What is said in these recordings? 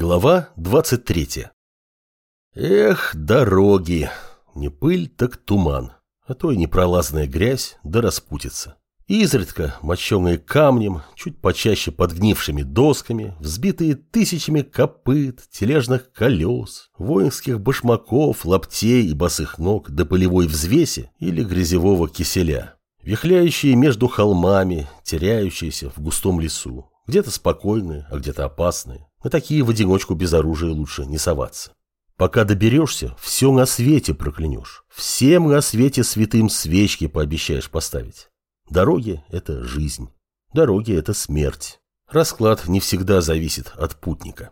Глава 23 Эх, дороги! Не пыль, так туман, а то и непролазная грязь да распутится. Изредка, мощенные камнем, чуть почаще подгнившими досками, взбитые тысячами копыт, тележных колес, воинских башмаков, лаптей и босых ног до полевой взвеси или грязевого киселя, вихляющие между холмами, теряющиеся в густом лесу, где-то спокойные, а где-то опасные, на такие в одиночку без оружия лучше не соваться. Пока доберешься, все на свете проклянешь. Всем на свете святым свечки пообещаешь поставить. Дороги – это жизнь. Дороги – это смерть. Расклад не всегда зависит от путника.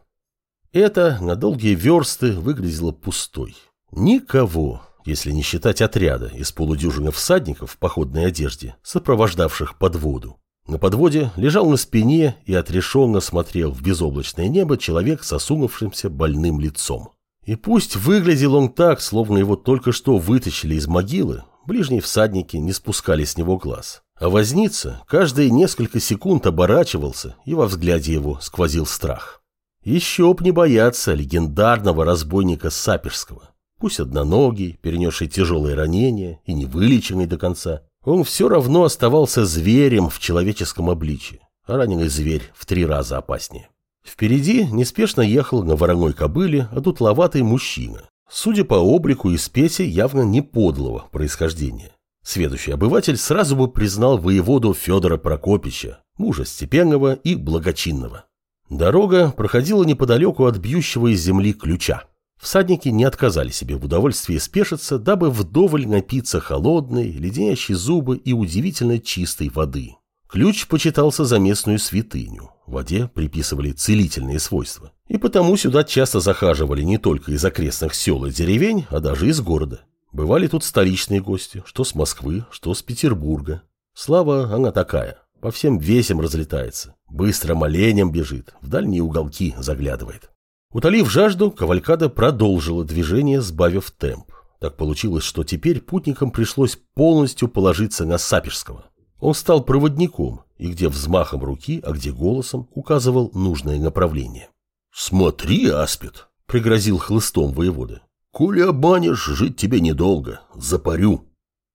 Это на долгие версты выглядело пустой. Никого, если не считать отряда из полудюжины всадников в походной одежде, сопровождавших подводу. На подводе лежал на спине и отрешенно смотрел в безоблачное небо человек с осунувшимся больным лицом. И пусть выглядел он так, словно его только что вытащили из могилы, ближние всадники не спускали с него глаз. А возница каждые несколько секунд оборачивался, и во взгляде его сквозил страх. Еще б не бояться легендарного разбойника Саперского. Пусть одноногий, перенесший тяжелые ранения и не вылеченный до конца, он все равно оставался зверем в человеческом обличии, а раненый зверь в три раза опаснее. Впереди неспешно ехал на вороной кобыле одутловатый мужчина, судя по облику и спеси явно не подлого происхождения. Следующий обыватель сразу бы признал воеводу Федора Прокопича, мужа степенного и благочинного. Дорога проходила неподалеку от бьющего из земли ключа. Всадники не отказали себе в удовольствии спешиться, дабы вдоволь напиться холодной, леденящей зубы и удивительно чистой воды. Ключ почитался за местную святыню. Воде приписывали целительные свойства. И потому сюда часто захаживали не только из окрестных сел и деревень, а даже из города. Бывали тут столичные гости, что с Москвы, что с Петербурга. Слава она такая, по всем весям разлетается, быстро моленем бежит, в дальние уголки заглядывает. Утолив жажду, Кавалькада продолжила движение, сбавив темп. Так получилось, что теперь путникам пришлось полностью положиться на Сапежского. Он стал проводником, и где взмахом руки, а где голосом указывал нужное направление. «Смотри, Аспид!» — пригрозил хлыстом воевода. «Коли обманешь, жить тебе недолго. Запарю».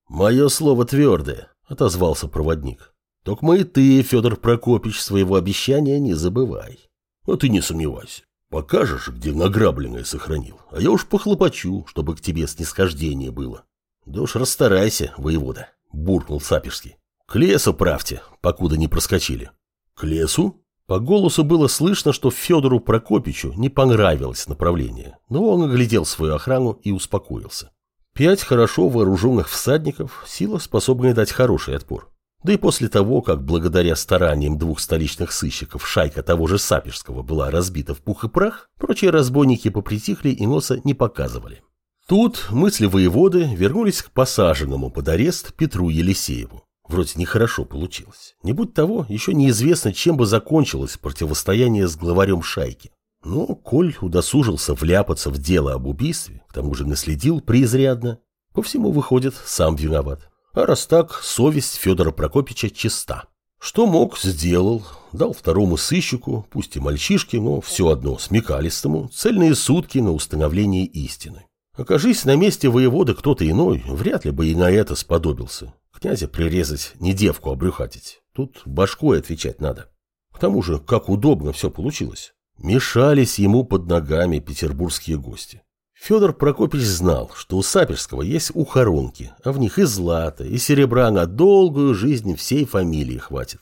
«Мое слово твердое», — отозвался проводник. «Только мы и ты, Федор Прокопич, своего обещания не забывай». «А ты не сомневайся. Покажешь, где награбленное сохранил, а я уж похлопочу, чтобы к тебе снисхождение было. Да уж расстарайся, воевода, буркнул Сапежский. К лесу правьте, покуда не проскочили. К лесу? По голосу было слышно, что Федору Прокопичу не понравилось направление, но он оглядел свою охрану и успокоился. Пять хорошо вооруженных всадников – сила, способная дать хороший отпор. Да и после того, как благодаря стараниям двух столичных сыщиков шайка того же Сапежского была разбита в пух и прах, прочие разбойники попритихли и носа не показывали. Тут мысли воеводы вернулись к посаженному под арест Петру Елисееву. Вроде нехорошо получилось. Не будь того, еще неизвестно, чем бы закончилось противостояние с главарем шайки. Но Коль удосужился вляпаться в дело об убийстве, к тому же наследил преизрядно, по всему выходит, сам виноват. А раз так, совесть Федора Прокопича чиста. Что мог, сделал. Дал второму сыщику, пусть и мальчишке, но все одно смекалистому, цельные сутки на установление истины. Окажись на месте воевода кто-то иной, вряд ли бы и на это сподобился. Князя прирезать, не девку обрюхатить. Тут башкой отвечать надо. К тому же, как удобно все получилось. Мешались ему под ногами петербургские гости. Федор Прокопич знал, что у Саперского есть ухоронки, а в них и злата, и серебра на долгую жизнь всей фамилии хватит.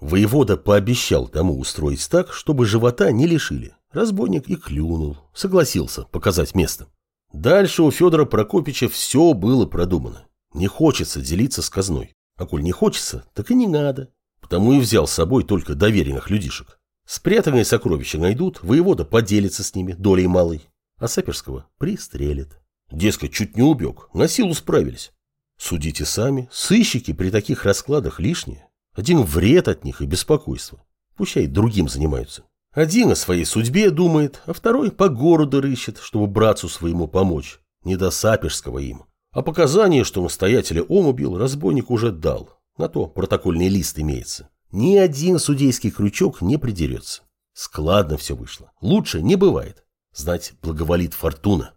Воевода пообещал тому устроить так, чтобы живота не лишили. Разбойник и клюнул, согласился показать место. Дальше у Федора Прокопича все было продумано. Не хочется делиться с казной. А коль не хочется, так и не надо. Потому и взял с собой только доверенных людишек. Спрятанные сокровища найдут, воевода поделится с ними долей малой а Саперского пристрелит. Дескать, чуть не убег, на силу справились. Судите сами, сыщики при таких раскладах лишние. Один вред от них и беспокойство. Пущай другим занимаются. Один о своей судьбе думает, а второй по городу рыщет, чтобы братцу своему помочь. Не до Саперского им. А показания, что настоятеля он убил, разбойник уже дал. На то протокольный лист имеется. Ни один судейский крючок не придерется. Складно все вышло. Лучше не бывает. Знать, благоволит фортуна.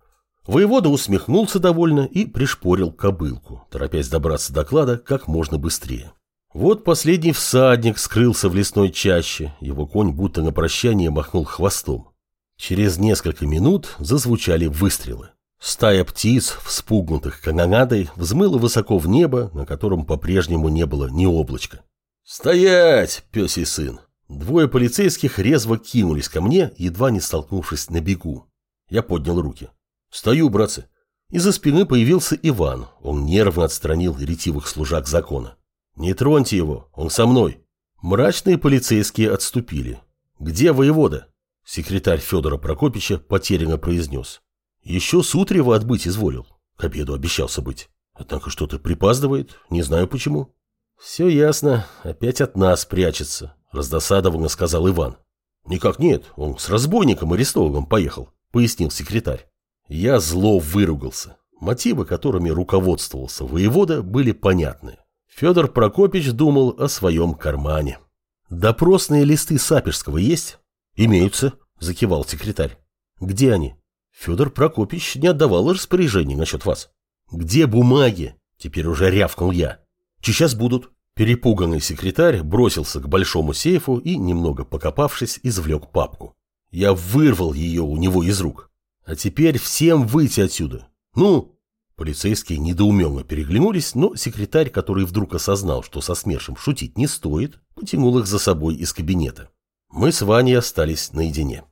Воевода усмехнулся довольно и пришпорил кобылку, торопясь добраться до клада как можно быстрее. Вот последний всадник скрылся в лесной чаще, его конь будто на прощание махнул хвостом. Через несколько минут зазвучали выстрелы. Стая птиц, вспугнутых канонадой, взмыла высоко в небо, на котором по-прежнему не было ни облачка. «Стоять, пёсий сын!» Двое полицейских резво кинулись ко мне, едва не столкнувшись на бегу. Я поднял руки. «Стою, братцы!» Из-за спины появился Иван. Он нервно отстранил ретивых служак закона. «Не троньте его, он со мной!» Мрачные полицейские отступили. «Где воевода?» Секретарь Федора Прокопича потерянно произнес. Еще с утрева отбыть изволил. К обеду обещался быть. Однако что-то припаздывает, не знаю почему. Все ясно, опять от нас прячется, раздосадованно сказал Иван. Никак нет, он с разбойником арестованным поехал, пояснил секретарь. Я зло выругался. Мотивы, которыми руководствовался воевода, были понятны. Федор Прокопич думал о своем кармане. «Допросные листы Саперского есть?» «Имеются», – закивал секретарь. «Где они?» Федор Прокопич не отдавал распоряжений насчет вас. Где бумаги? Теперь уже рявкнул я. Сейчас будут. Перепуганный секретарь бросился к большому сейфу и, немного покопавшись, извлек папку. Я вырвал ее у него из рук. А теперь всем выйти отсюда. Ну? Полицейские недоуменно переглянулись, но секретарь, который вдруг осознал, что со СМЕРШем шутить не стоит, потянул их за собой из кабинета. Мы с Ваней остались наедине.